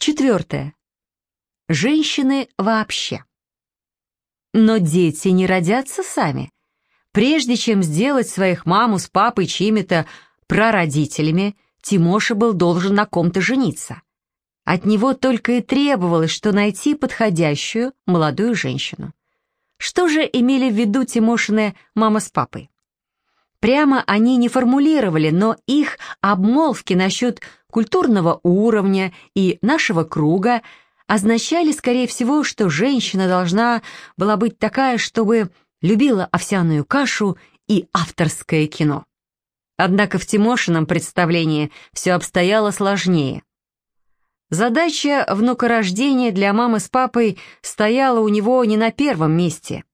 Четвертое. Женщины вообще. Но дети не родятся сами. Прежде чем сделать своих маму с папой чьими-то прародителями, Тимоша был должен на ком-то жениться. От него только и требовалось, что найти подходящую молодую женщину. Что же имели в виду Тимошины мама с папой? Прямо они не формулировали, но их обмолвки насчет культурного уровня и нашего круга означали, скорее всего, что женщина должна была быть такая, чтобы любила овсяную кашу и авторское кино. Однако в Тимошином представлении все обстояло сложнее. Задача внукорождения для мамы с папой стояла у него не на первом месте.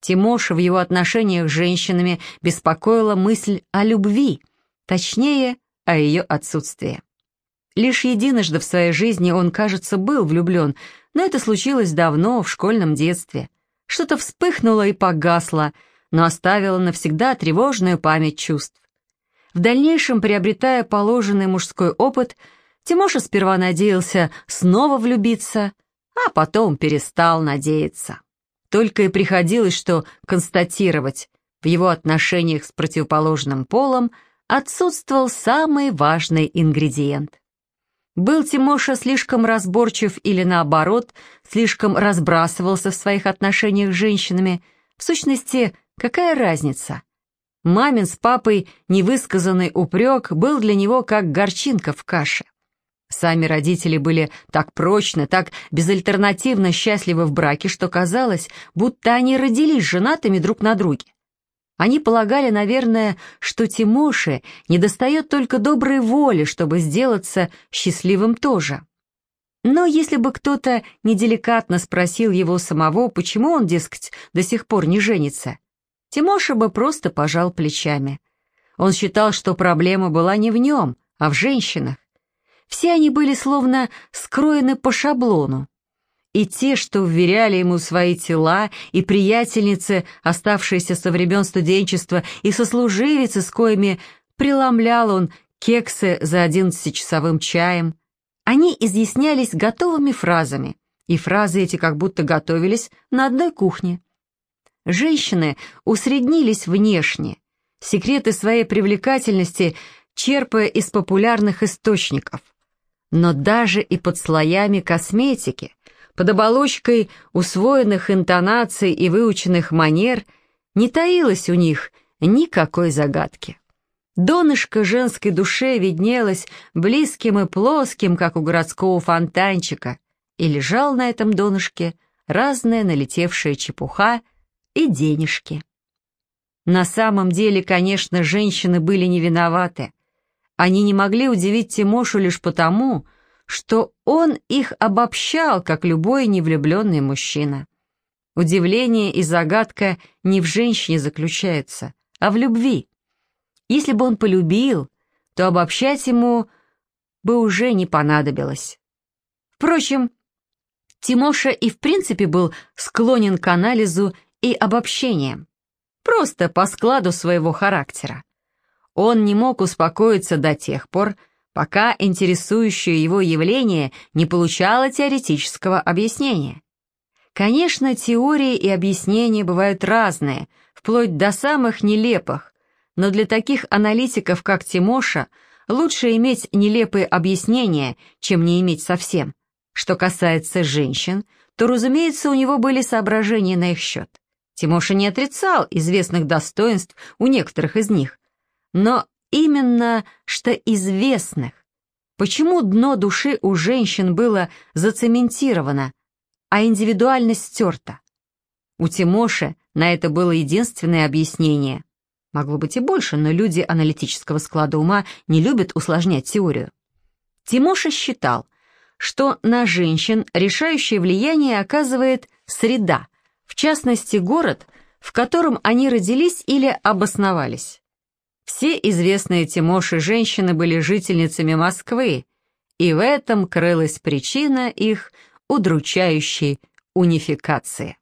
Тимоша в его отношениях с женщинами беспокоила мысль о любви, точнее, о ее отсутствии. Лишь единожды в своей жизни он, кажется, был влюблен, но это случилось давно, в школьном детстве. Что-то вспыхнуло и погасло, но оставило навсегда тревожную память чувств. В дальнейшем, приобретая положенный мужской опыт, Тимоша сперва надеялся снова влюбиться, а потом перестал надеяться. Только и приходилось, что констатировать, в его отношениях с противоположным полом отсутствовал самый важный ингредиент. Был Тимоша слишком разборчив или наоборот, слишком разбрасывался в своих отношениях с женщинами? В сущности, какая разница? Мамин с папой невысказанный упрек был для него как горчинка в каше. Сами родители были так прочно, так безальтернативно счастливы в браке, что казалось, будто они родились женатыми друг на друге. Они полагали, наверное, что Тимоше недостает только доброй воли, чтобы сделаться счастливым тоже. Но если бы кто-то неделикатно спросил его самого, почему он, дескать, до сих пор не женится, Тимоша бы просто пожал плечами. Он считал, что проблема была не в нем, а в женщинах. Все они были словно скроены по шаблону. И те, что вверяли ему свои тела, и приятельницы, оставшиеся со времен студенчества, и сослуживицы, с коими преломлял он кексы за одиннадцатичасовым чаем, они изъяснялись готовыми фразами, и фразы эти как будто готовились на одной кухне. Женщины усреднились внешне, секреты своей привлекательности черпая из популярных источников. Но даже и под слоями косметики, под оболочкой усвоенных интонаций и выученных манер не таилось у них никакой загадки. Донышко женской душе виднелось близким и плоским, как у городского фонтанчика, и лежал на этом донышке разная налетевшая чепуха и денежки. На самом деле, конечно, женщины были не виноваты. Они не могли удивить Тимошу лишь потому, что он их обобщал, как любой невлюбленный мужчина. Удивление и загадка не в женщине заключается, а в любви. Если бы он полюбил, то обобщать ему бы уже не понадобилось. Впрочем, Тимоша и в принципе был склонен к анализу и обобщениям, просто по складу своего характера. Он не мог успокоиться до тех пор, пока интересующее его явление не получало теоретического объяснения. Конечно, теории и объяснения бывают разные, вплоть до самых нелепых, но для таких аналитиков, как Тимоша, лучше иметь нелепые объяснения, чем не иметь совсем. Что касается женщин, то, разумеется, у него были соображения на их счет. Тимоша не отрицал известных достоинств у некоторых из них, но именно что известных. Почему дно души у женщин было зацементировано, а индивидуальность стерта? У Тимоши на это было единственное объяснение. Могло быть и больше, но люди аналитического склада ума не любят усложнять теорию. Тимоша считал, что на женщин решающее влияние оказывает среда, в частности город, в котором они родились или обосновались. Все известные Тимоши женщины были жительницами Москвы, и в этом крылась причина их удручающей унификации.